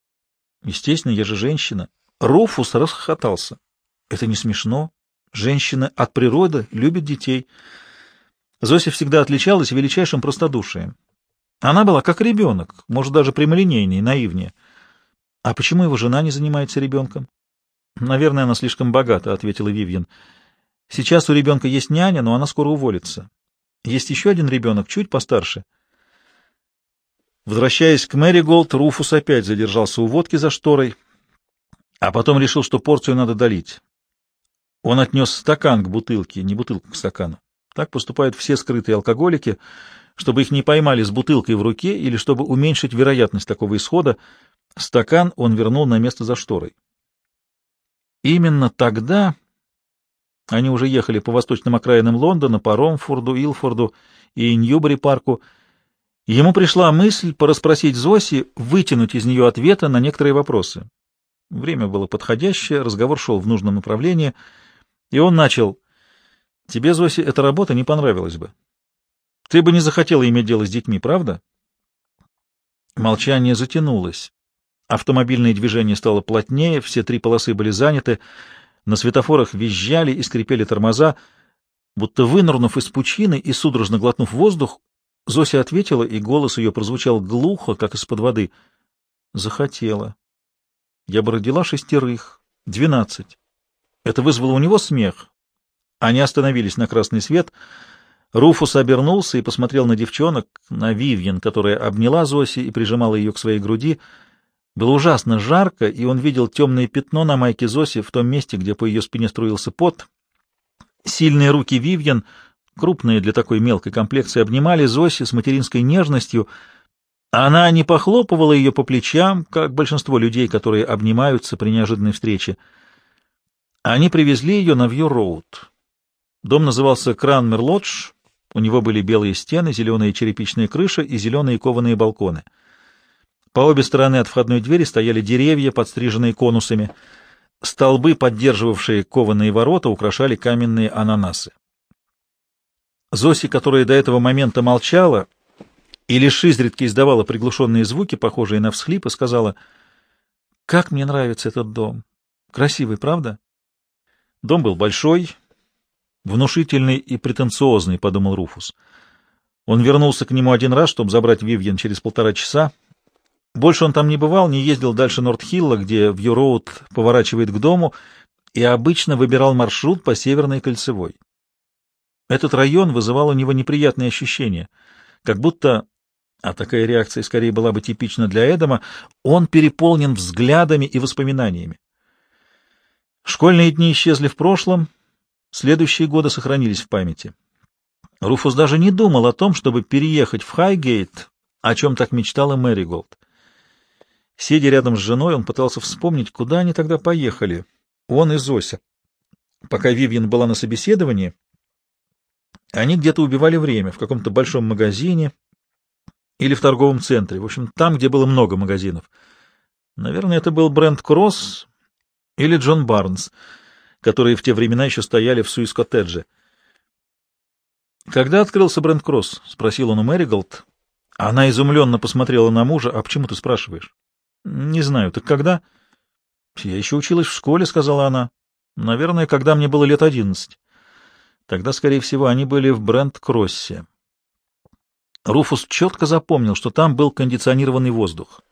[SPEAKER 1] — Естественно, я же женщина. Руфус расхохотался. — Это не смешно. Женщины от природы любят детей. Зося всегда отличалась величайшим простодушием. Она была как ребенок, может, даже прямолинейнее, наивнее. — А почему его жена не занимается ребенком? — Наверное, она слишком богата, — ответила Вивьен. — Сейчас у ребенка есть няня, но она скоро уволится. Есть еще один ребенок, чуть постарше. Возвращаясь к Мэри Голд, Руфус опять задержался у водки за шторой, а потом решил, что порцию надо долить. Он отнес стакан к бутылке, не бутылку к стакану. Так поступают все скрытые алкоголики, чтобы их не поймали с бутылкой в руке или чтобы уменьшить вероятность такого исхода, Стакан он вернул на место за шторой. Именно тогда они уже ехали по восточным окраинам Лондона, по Ромфорду, Илфорду и Ньюбери-парку. Ему пришла мысль порасспросить Зоси, вытянуть из нее ответы на некоторые вопросы. Время было подходящее, разговор шел в нужном направлении, и он начал. «Тебе, Зоси, эта работа не понравилась бы. Ты бы не захотела иметь дело с детьми, правда?» Молчание затянулось. Автомобильное движение стало плотнее, все три полосы были заняты, на светофорах визжали и скрипели тормоза. Будто вынырнув из пучины и судорожно глотнув воздух, Зося ответила, и голос ее прозвучал глухо, как из-под воды. «Захотела. Я бы родила шестерых, двенадцать». Это вызвало у него смех. Они остановились на красный свет. Руфус обернулся и посмотрел на девчонок, на Вивьен, которая обняла Зоси и прижимала ее к своей груди — было ужасно жарко, и он видел темное пятно на майке Зоси в том месте, где по ее спине струился пот. Сильные руки Вивьен, крупные для такой мелкой комплекции, обнимали Зоси с материнской нежностью. Она не похлопывала ее по плечам, как большинство людей, которые обнимаются при неожиданной встрече. Они привезли ее на Вью-Роуд. Дом назывался Кранмер-Лодж, у него были белые стены, зеленые черепичные крыши и зеленые кованые балконы — по обе стороны от входной двери стояли деревья, подстриженные конусами. Столбы, поддерживавшие кованые ворота, украшали каменные ананасы. Зоси, которая до этого момента молчала и лишь изредка издавала приглушенные звуки, похожие на всхлипы, сказала, «Как мне нравится этот дом! Красивый, правда?» Дом был большой, внушительный и претенциозный, — подумал Руфус. Он вернулся к нему один раз, чтобы забрать Вивьен через полтора часа, больше он там не бывал, не ездил дальше Норт-Хилла, где Вью-Роуд поворачивает к дому, и обычно выбирал маршрут по Северной кольцевой. Этот район вызывал у него неприятные ощущения, как будто, а такая реакция скорее была бы типична для Эдама, он переполнен взглядами и воспоминаниями. Школьные дни исчезли в прошлом, следующие годы сохранились в памяти. Руфус даже не думал о том, чтобы переехать в Хайгейт, о чем так мечтала Мэри Голд. Сидя рядом с женой, он пытался вспомнить, куда они тогда поехали, он и Зося. Пока Вивьен была на собеседовании, они где-то убивали время, в каком-то большом магазине или в торговом центре, в общем, там, где было много магазинов. Наверное, это был Брент Кросс или Джон Барнс, которые в те времена еще стояли в Суис-коттедже. «Когда открылся Брент Кросс?» — спросил он у Мэриголд. Она изумленно посмотрела на мужа. «А почему ты спрашиваешь?» Не знаю, так когда? Я еще училась в школе, сказала она. Наверное, когда мне было лет одиннадцать. Тогда, скорее всего, они были в Брент-Кроссе. Руфус четко запомнил, что там был кондиционированный воздух.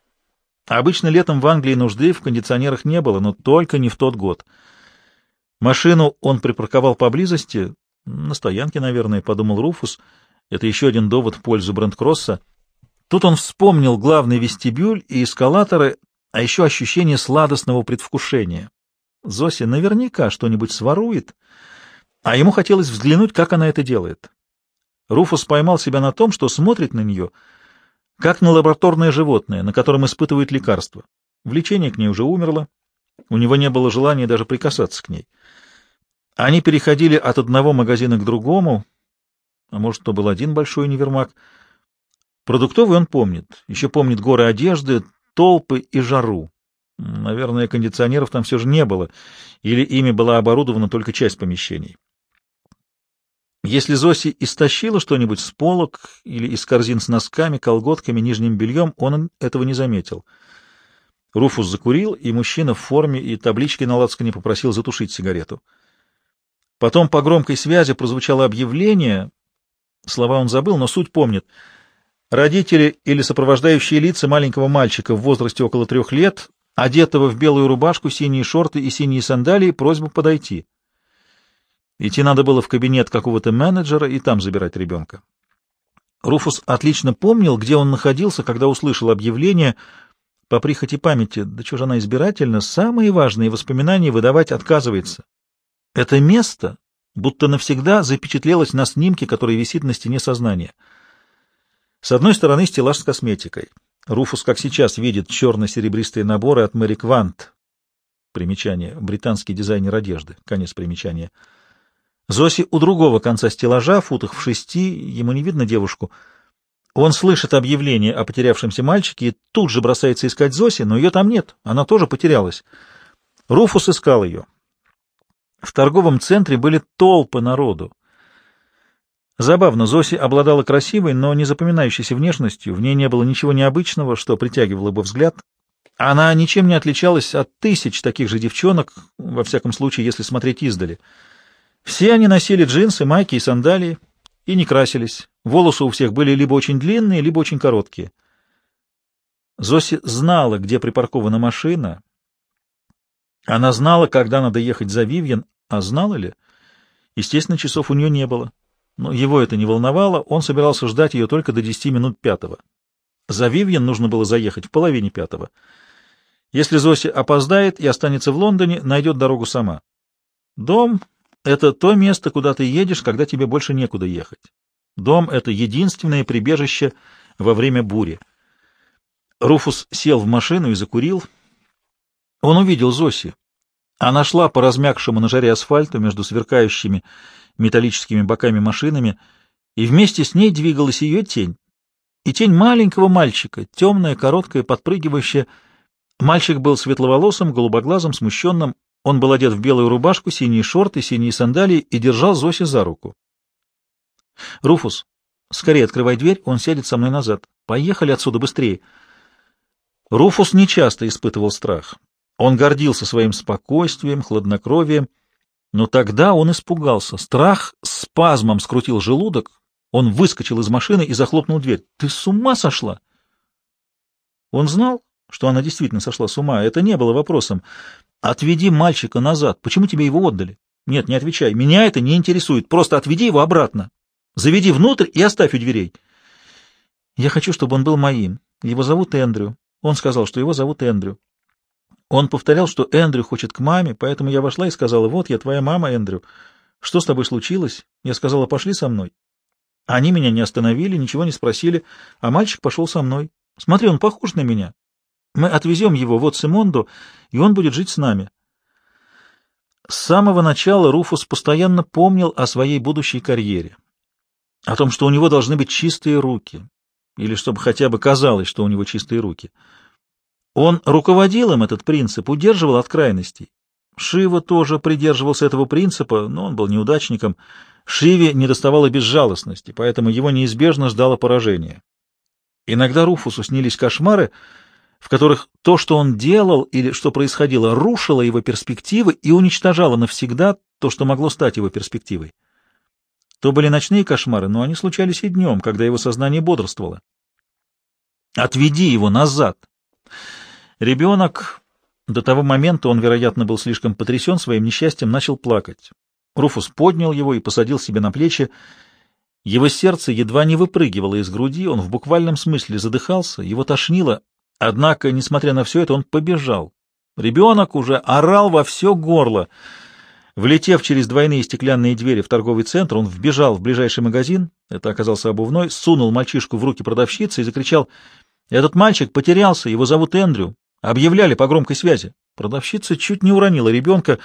[SPEAKER 1] Обычно летом в Англии нужды в кондиционерах не было, но только не в тот год. Машину он припарковал поблизости, на стоянке, наверное, подумал Руфус. Это еще один довод в пользу Брент-Кросса. Тут он вспомнил главный вестибюль и эскалаторы, а еще ощущение сладостного предвкушения. Зося наверняка что-нибудь сворует, а ему хотелось взглянуть, как она это делает. Руфус поймал себя на том, что смотрит на нее, как на лабораторное животное, на котором испытывают лекарства. Влечение к ней уже умерло, у него не было желания даже прикасаться к ней. Они переходили от одного магазина к другому, а может, то был один большой универмаг — Продуктовый он помнит. Еще помнит горы одежды, толпы и жару. Наверное, кондиционеров там все же не было, или ими была оборудована только часть помещений. Если Зоси истощила что-нибудь с полок или из корзин с носками, колготками, нижним бельем, он этого не заметил. Руфус закурил, и мужчина в форме и таблички на лацкане попросил затушить сигарету. Потом по громкой связи прозвучало объявление, слова он забыл, но суть помнит — Родители или сопровождающие лица маленького мальчика в возрасте около трех лет, одетого в белую рубашку, синие шорты и синие сандалии, просьбу подойти. Идти надо было в кабинет какого-то менеджера и там забирать ребенка. Руфус отлично помнил, где он находился, когда услышал объявление по прихоти памяти. Да что же она избирательна, самые важные воспоминания выдавать отказывается. Это место будто навсегда запечатлелось на снимке, который висит на стене сознания — с одной стороны стеллаж с косметикой. Руфус, как сейчас, видит черно-серебристые наборы от Мэри Квант. примечание, британский дизайнер одежды, конец примечания. Зоси у другого конца стеллажа, футах в шести, ему не видно девушку. Он слышит объявление о потерявшемся мальчике и тут же бросается искать Зоси, но ее там нет, она тоже потерялась. Руфус искал ее. В торговом центре были толпы народу. Забавно, Зоси обладала красивой, но не запоминающейся внешностью, в ней не было ничего необычного, что притягивало бы взгляд. Она ничем не отличалась от тысяч таких же девчонок, во всяком случае, если смотреть издали. Все они носили джинсы, майки и сандалии и не красились. Волосы у всех были либо очень длинные, либо очень короткие. Зоси знала, где припаркована машина. Она знала, когда надо ехать за Вивьен, а знала ли? Естественно, часов у нее не было. Но его это не волновало, он собирался ждать ее только до десяти минут пятого. За Вивьен нужно было заехать в половине пятого. Если Зоси опоздает и останется в Лондоне, найдет дорогу сама. Дом — это то место, куда ты едешь, когда тебе больше некуда ехать. Дом — это единственное прибежище во время бури. Руфус сел в машину и закурил. Он увидел Зоси. Она шла по размягшему на жаре асфальту между сверкающими металлическими боками машинами, и вместе с ней двигалась ее тень. И тень маленького мальчика, темная, короткая, подпрыгивающая. Мальчик был светловолосым, голубоглазым, смущенным. Он был одет в белую рубашку, синие шорты, синие сандалии и держал Зоси за руку. — Руфус, скорее открывай дверь, он сядет со мной назад. Поехали отсюда быстрее. Руфус нечасто испытывал страх. Он гордился своим спокойствием, хладнокровием, но тогда он испугался. Страх спазмом скрутил желудок. Он выскочил из машины и захлопнул дверь. «Ты с ума сошла?» Он знал, что она действительно сошла с ума. Это не было вопросом. «Отведи мальчика назад. Почему тебе его отдали?» «Нет, не отвечай. Меня это не интересует. Просто отведи его обратно. Заведи внутрь и оставь у дверей». «Я хочу, чтобы он был моим. Его зовут Эндрю». Он сказал, что его зовут Эндрю. Он повторял, что Эндрю хочет к маме, поэтому я вошла и сказала, вот я твоя мама, Эндрю. Что с тобой случилось? Я сказала, пошли со мной. Они меня не остановили, ничего не спросили, а мальчик пошел со мной. Смотри, он похож на меня. Мы отвезем его в Симонду, и он будет жить с нами. С самого начала Руфус постоянно помнил о своей будущей карьере, о том, что у него должны быть чистые руки, или чтобы хотя бы казалось, что у него чистые руки — он руководил им этот принцип, удерживал от крайностей. Шива тоже придерживался этого принципа, но он был неудачником. Шиве недоставало безжалостности, поэтому его неизбежно ждало поражение. Иногда Руфусу снились кошмары, в которых то, что он делал или что происходило, рушило его перспективы и уничтожало навсегда то, что могло стать его перспективой. То были ночные кошмары, но они случались и днем, когда его сознание бодрствовало. «Отведи его назад!» Ребенок, до того момента он, вероятно, был слишком потрясен своим несчастьем, начал плакать. Руфус поднял его и посадил себе на плечи. Его сердце едва не выпрыгивало из груди, он в буквальном смысле задыхался, его тошнило. Однако, несмотря на все это, он побежал. Ребенок уже орал во все горло. Влетев через двойные стеклянные двери в торговый центр, он вбежал в ближайший магазин, это оказался обувной, сунул мальчишку в руки продавщицы и закричал «Этот мальчик потерялся, его зовут Эндрю. Объявляли по громкой связи. Продавщица чуть не уронила ребенка.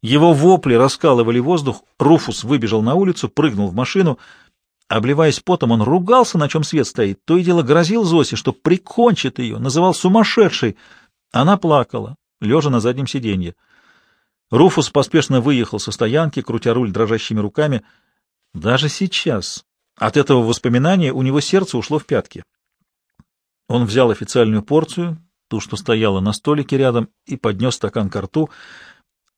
[SPEAKER 1] Его вопли раскалывали воздух. Руфус выбежал на улицу, прыгнул в машину. Обливаясь потом, он ругался, на чем свет стоит. То и дело грозил Зосе, что прикончит ее, называл сумасшедшей. Она плакала, лежа на заднем сиденье. Руфус поспешно выехал со стоянки, крутя руль дрожащими руками. Даже сейчас от этого воспоминания у него сердце ушло в пятки. Он взял официальную порцию, ту, что стояла на столике рядом, и поднес стакан к рту.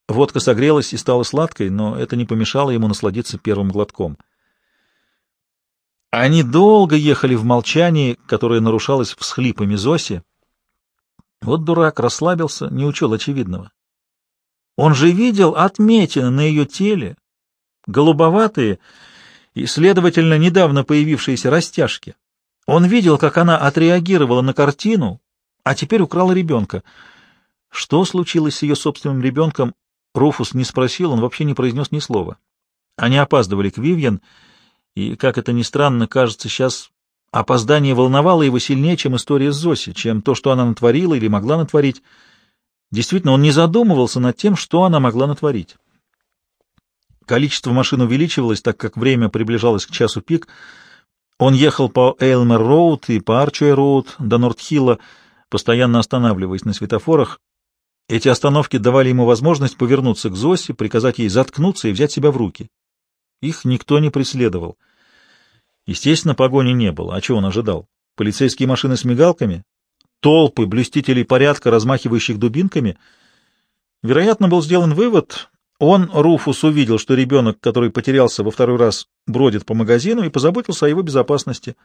[SPEAKER 1] Водка согрелась и стала сладкой, но это не помешало ему насладиться первым глотком. Они долго ехали в молчании, которое нарушалось всхлипами Зоси. Вот дурак расслабился, не учел очевидного. Он же видел отметины на ее теле, голубоватые и, следовательно, недавно появившиеся растяжки. Он видел, как она отреагировала на картину, а теперь украла ребенка. Что случилось с ее собственным ребенком, Руфус не спросил, он вообще не произнес ни слова. Они опаздывали к Вивьен, и, как это ни странно, кажется, сейчас опоздание волновало его сильнее, чем история с Зоси, чем то, что она натворила или могла натворить. Действительно, он не задумывался над тем, что она могла натворить. Количество машин увеличивалось, так как время приближалось к часу пик. Он ехал по Эйлмер-Роуд и по Арчуэй-Роуд до Норт-Хилла, постоянно останавливаясь на светофорах. Эти остановки давали ему возможность повернуться к Зосе, приказать ей заткнуться и взять себя в руки. Их никто не преследовал. Естественно, погони не было. А чего он ожидал? Полицейские машины с мигалками? Толпы блюстителей порядка, размахивающих дубинками? Вероятно, был сделан вывод. Он, Руфус, увидел, что ребенок, который потерялся во второй раз, бродит по магазину и позаботился о его безопасности.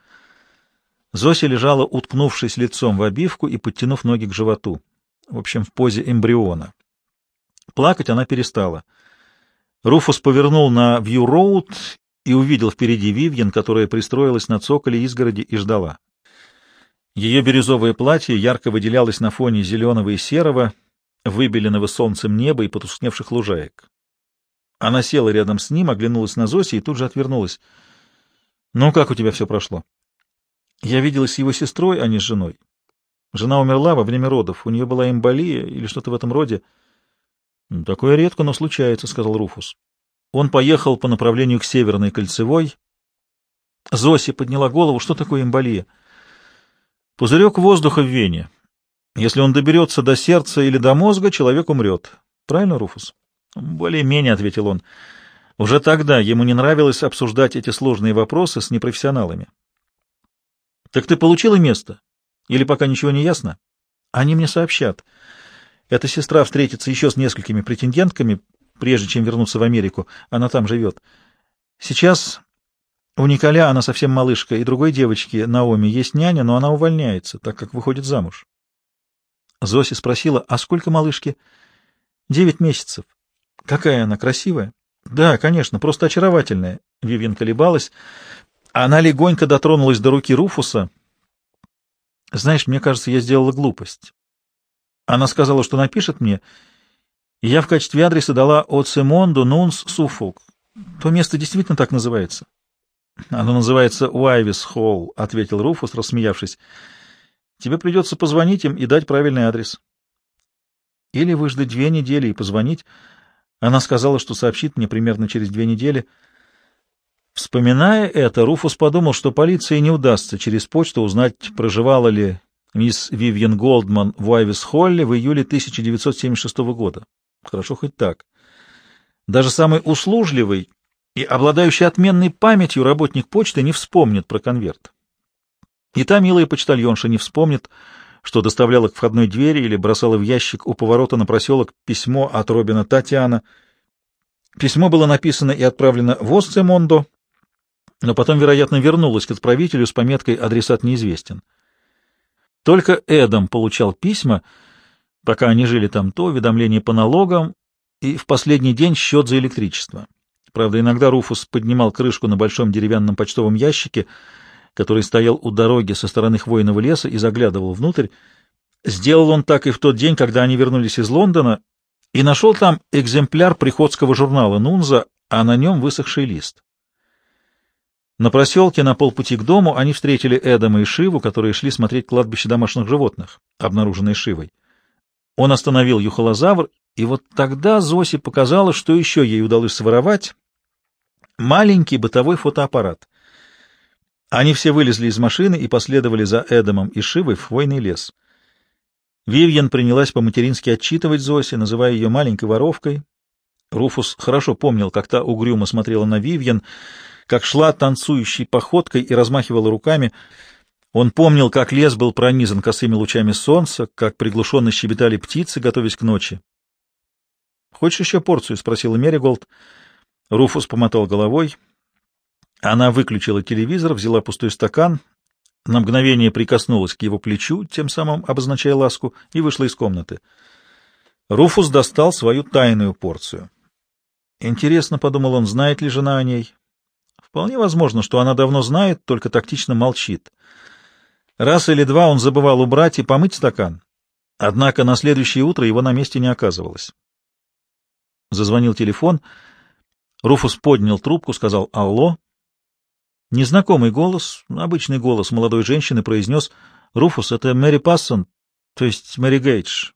[SPEAKER 1] Зося лежала, уткнувшись лицом в обивку и подтянув ноги к животу. В общем, в позе эмбриона. Плакать она перестала. Руфус повернул на Вью-Роуд и увидел впереди Вивьен, которая пристроилась на цоколе изгороди и ждала. Ее бирюзовое платье ярко выделялось на фоне зеленого и серого, выбеленного солнцем неба и потускневших лужаек. Она села рядом с ним, оглянулась на Зоси и тут же отвернулась. — Ну, как у тебя все прошло? — Я виделась с его сестрой, а не с женой. Жена умерла во время родов, у нее была эмболия или что-то в этом роде. — Такое редко, но случается, — сказал Руфус. Он поехал по направлению к Северной кольцевой. Зоси подняла голову. Что такое эмболия? — Пузырек воздуха в вене. Если он доберется до сердца или до мозга, человек умрет. Правильно, Руфус? — Более-менее, — ответил он. Уже тогда ему не нравилось обсуждать эти сложные вопросы с непрофессионалами. — Так ты получила место? Или пока ничего не ясно? — Они мне сообщат. — эта сестра встретится еще с несколькими претендентками, прежде чем вернуться в Америку. Она там живет. Сейчас у Николя она совсем малышка, и другой девочки, Наоми, есть няня, но она увольняется, так как выходит замуж. Зоси спросила, а сколько малышки? Девять месяцев. Какая она, красивая? Да, конечно, просто очаровательная. Вивьен колебалась. Она легонько дотронулась до руки Руфуса. Знаешь, мне кажется, я сделала глупость. Она сказала, что напишет мне, и я в качестве адреса дала Оцемонду Нунс Суфолк. То место действительно так называется. Оно называется Уайвис Холл, — ответил Руфус, рассмеявшись. Тебе придется позвонить им и дать правильный адрес. Или выждать две недели и позвонить. Она сказала, что сообщит мне примерно через две недели. Вспоминая это, Руфус подумал, что полиции не удастся через почту узнать, проживала ли мисс Вивьен Голдман в Уайвис-Холле в июле 1976 года. Хорошо хоть так. Даже самый услужливый и обладающий отменной памятью работник почты не вспомнит про конверт. И та милая почтальонша не вспомнит, что доставляла к входной двери или бросала в ящик у поворота на проселок письмо от Робина Татьяна. Письмо было написано и отправлено в Осцемондо, но потом, вероятно, вернулось к отправителю с пометкой «Адресат неизвестен». Только Эдам получал письма, пока они жили там, то уведомление по налогам и в последний день счет за электричество. Правда, иногда Руфус поднимал крышку на большом деревянном почтовом ящике, который стоял у дороги со стороны хвойного леса и заглядывал внутрь. Сделал он так и в тот день, когда они вернулись из Лондона, и нашел там экземпляр приходского журнала «Нунза», а на нем высохший лист. На проселке на полпути к дому они встретили Эдама и Шиву, которые шли смотреть кладбище домашних животных, обнаруженное Шивой. Он остановил юхолозавр, и вот тогда Зосе показалось, что еще ей удалось своровать маленький бытовой фотоаппарат. Они все вылезли из машины и последовали за Эдамом и Шивой в хвойный лес. Вивьен принялась по-матерински отчитывать Зосе, называя ее маленькой воровкой. Руфус хорошо помнил, как та угрюмо смотрела на Вивьен, как шла танцующей походкой и размахивала руками. Он помнил, как лес был пронизан косыми лучами солнца, как приглушенно щебетали птицы, готовясь к ночи. — Хочешь еще порцию? — спросила Мериголд. Руфус помотал головой. Она выключила телевизор, взяла пустой стакан, на мгновение прикоснулась к его плечу, тем самым обозначая ласку, и вышла из комнаты. Руфус достал свою тайную порцию. Интересно, — подумал он, — знает ли жена о ней? Вполне возможно, что она давно знает, только тактично молчит. Раз или два он забывал убрать и помыть стакан, однако на следующее утро его на месте не оказывалось. Зазвонил телефон. Руфус поднял трубку, сказал «Алло». Незнакомый голос, обычный голос молодой женщины произнес «Руфус, это Мэри Пассон, то есть Мэри Гейдж.